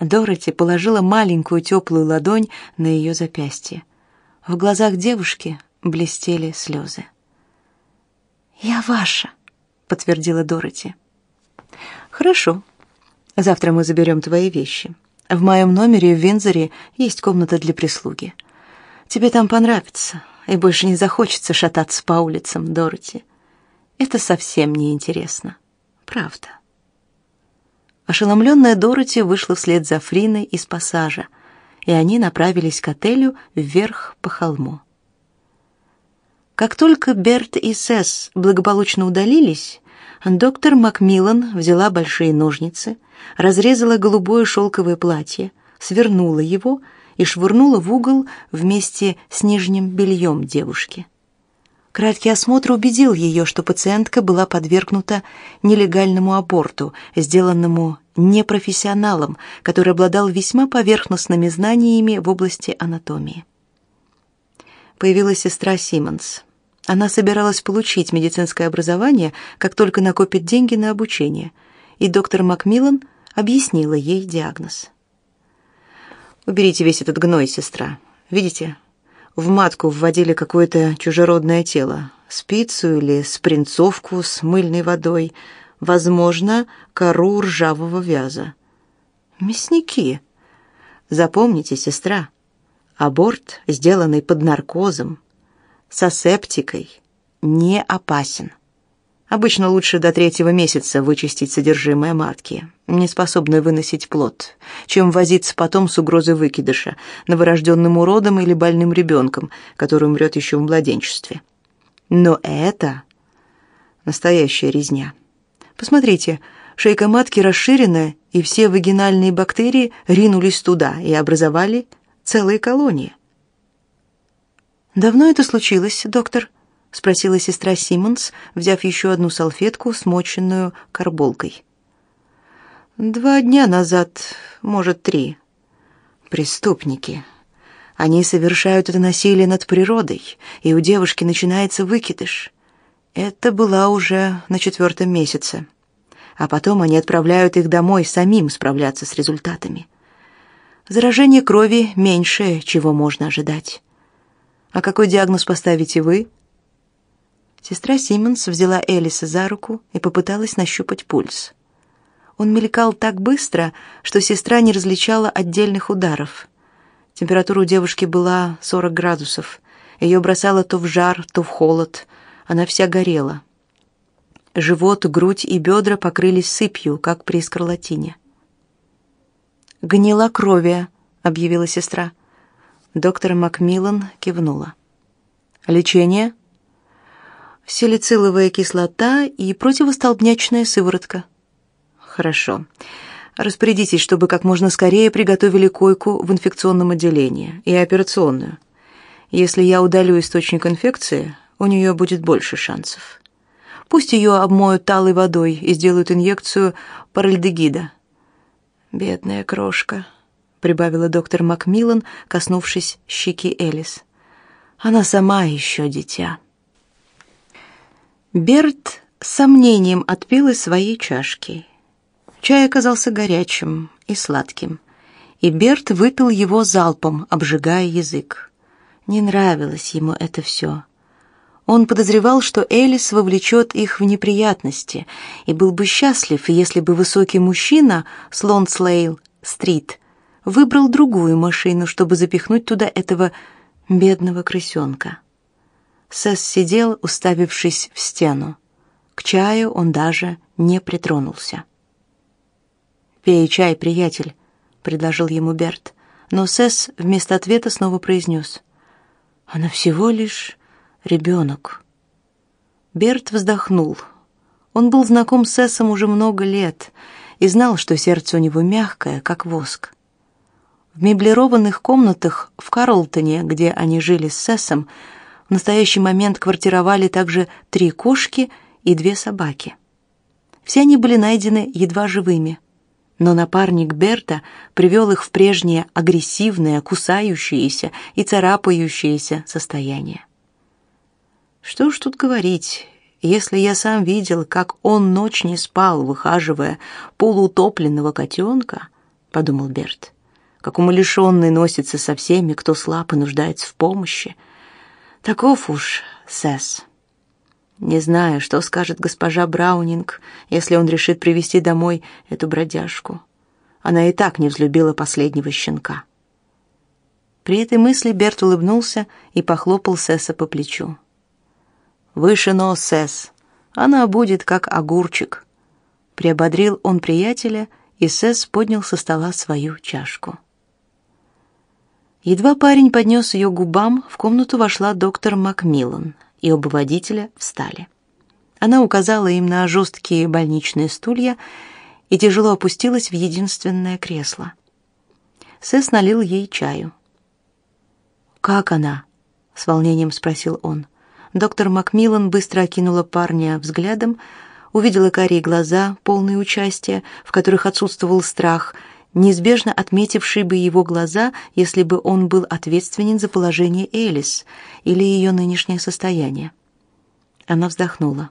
Дороти положила маленькую теплую ладонь на ее запястье. В глазах девушки блестели слезы. «Я ваша», — подтвердила Дороти. «Хорошо. Завтра мы заберем твои вещи. В моем номере в Винзоре есть комната для прислуги. Тебе там понравится, и больше не захочется шататься по улицам, Дороти. Это совсем не интересно. Правда». Ошеломленная Дороти вышла вслед за Фриной из пассажа, и они направились к отелю вверх по холму. Как только Берт и Сесс благополучно удалились, доктор Макмиллан взяла большие ножницы, разрезала голубое шелковое платье, свернула его и швырнула в угол вместе с нижним бельем девушки. Краткий осмотр убедил ее, что пациентка была подвергнута нелегальному аборту, сделанному непрофессионалом, который обладал весьма поверхностными знаниями в области анатомии. Появилась сестра Симмонс. Она собиралась получить медицинское образование, как только накопит деньги на обучение, и доктор Макмиллан объяснила ей диагноз. «Уберите весь этот гной, сестра. Видите, в матку вводили какое-то чужеродное тело, спицу или спринцовку с мыльной водой, возможно, кору ржавого вяза. Мясники. Запомните, сестра, аборт, сделанный под наркозом, с асептикой не опасен. Обычно лучше до третьего месяца вычистить содержимое матки, не способной выносить плод, чем возиться потом с угрозой выкидыша, новорожденным уродом или больным ребенком, который умрет еще в младенчестве. Но это настоящая резня. Посмотрите, шейка матки расширена, и все вагинальные бактерии ринулись туда и образовали целые колонии. «Давно это случилось, доктор?» — спросила сестра Симмонс, взяв еще одну салфетку, смоченную карболкой. «Два дня назад, может, три. Преступники. Они совершают это насилие над природой, и у девушки начинается выкидыш. Это была уже на четвертом месяце. А потом они отправляют их домой самим справляться с результатами. Заражение крови меньше, чего можно ожидать». А какой диагноз поставите вы? Сестра Симмонс взяла Элиса за руку и попыталась нащупать пульс. Он мелькал так быстро, что сестра не различала отдельных ударов. Температура у девушки была 40 градусов. Ее бросало то в жар, то в холод. Она вся горела. Живот, грудь и бедра покрылись сыпью, как при скарлатине. «Гнила крови», — объявила сестра. Доктор Макмиллан кивнула. Лечение? Салициловая кислота и противостолбнячная сыворотка. Хорошо. Распорядитесь, чтобы как можно скорее приготовили койку в инфекционном отделении и операционную. Если я удалю источник инфекции, у нее будет больше шансов. Пусть ее обмоют талой водой и сделают инъекцию паральдегида. Бедная крошка прибавила доктор Макмиллан, коснувшись щеки Элис. Она сама еще дитя. Берт с сомнением отпил из своей чашки. Чай оказался горячим и сладким, и Берт выпил его залпом, обжигая язык. Не нравилось ему это все. Он подозревал, что Элис вовлечет их в неприятности, и был бы счастлив, если бы высокий мужчина с Лонслейл-стрит выбрал другую машину, чтобы запихнуть туда этого бедного крысенка. Сэс сидел, уставившись в стену. К чаю он даже не притронулся. «Пей чай, приятель», — предложил ему Берт, но Сэс вместо ответа снова произнес. «Она всего лишь ребенок». Берт вздохнул. Он был знаком с Сэсом уже много лет и знал, что сердце у него мягкое, как воск. В меблированных комнатах в Карлтоне, где они жили с Сессом, в настоящий момент квартировали также три кошки и две собаки. Все они были найдены едва живыми, но напарник Берта привел их в прежнее агрессивное, кусающееся и царапающееся состояние. Что уж тут говорить, если я сам видел, как он ночь не спал, выхаживая полуутопленного котенка — подумал Берт. Как умалишенный носится со всеми, кто слаб и нуждается в помощи. Таков уж Сэс. Не знаю, что скажет госпожа Браунинг, если он решит привести домой эту бродяжку. Она и так не взлюбила последнего щенка. При этой мысли Берт улыбнулся и похлопал Сесса по плечу. «Выше нос, Сесс. Она будет как огурчик». Приободрил он приятеля, и Сесс поднял со стола свою чашку. Едва парень поднес ее к губам, в комнату вошла доктор Макмиллан, и оба водителя встали. Она указала им на жесткие больничные стулья и тяжело опустилась в единственное кресло. Сэс налил ей чаю. «Как она?» — с волнением спросил он. Доктор Макмиллан быстро окинула парня взглядом, увидела карие глаза, полные участия, в которых отсутствовал страх, неизбежно отметивший бы его глаза, если бы он был ответственен за положение Элис или ее нынешнее состояние. Она вздохнула.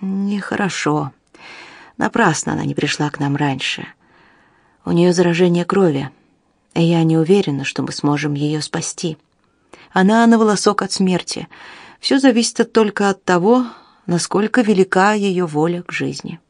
«Нехорошо. Напрасно она не пришла к нам раньше. У нее заражение крови и я не уверена, что мы сможем ее спасти. Она на волосок от смерти. Все зависит только от того, насколько велика ее воля к жизни.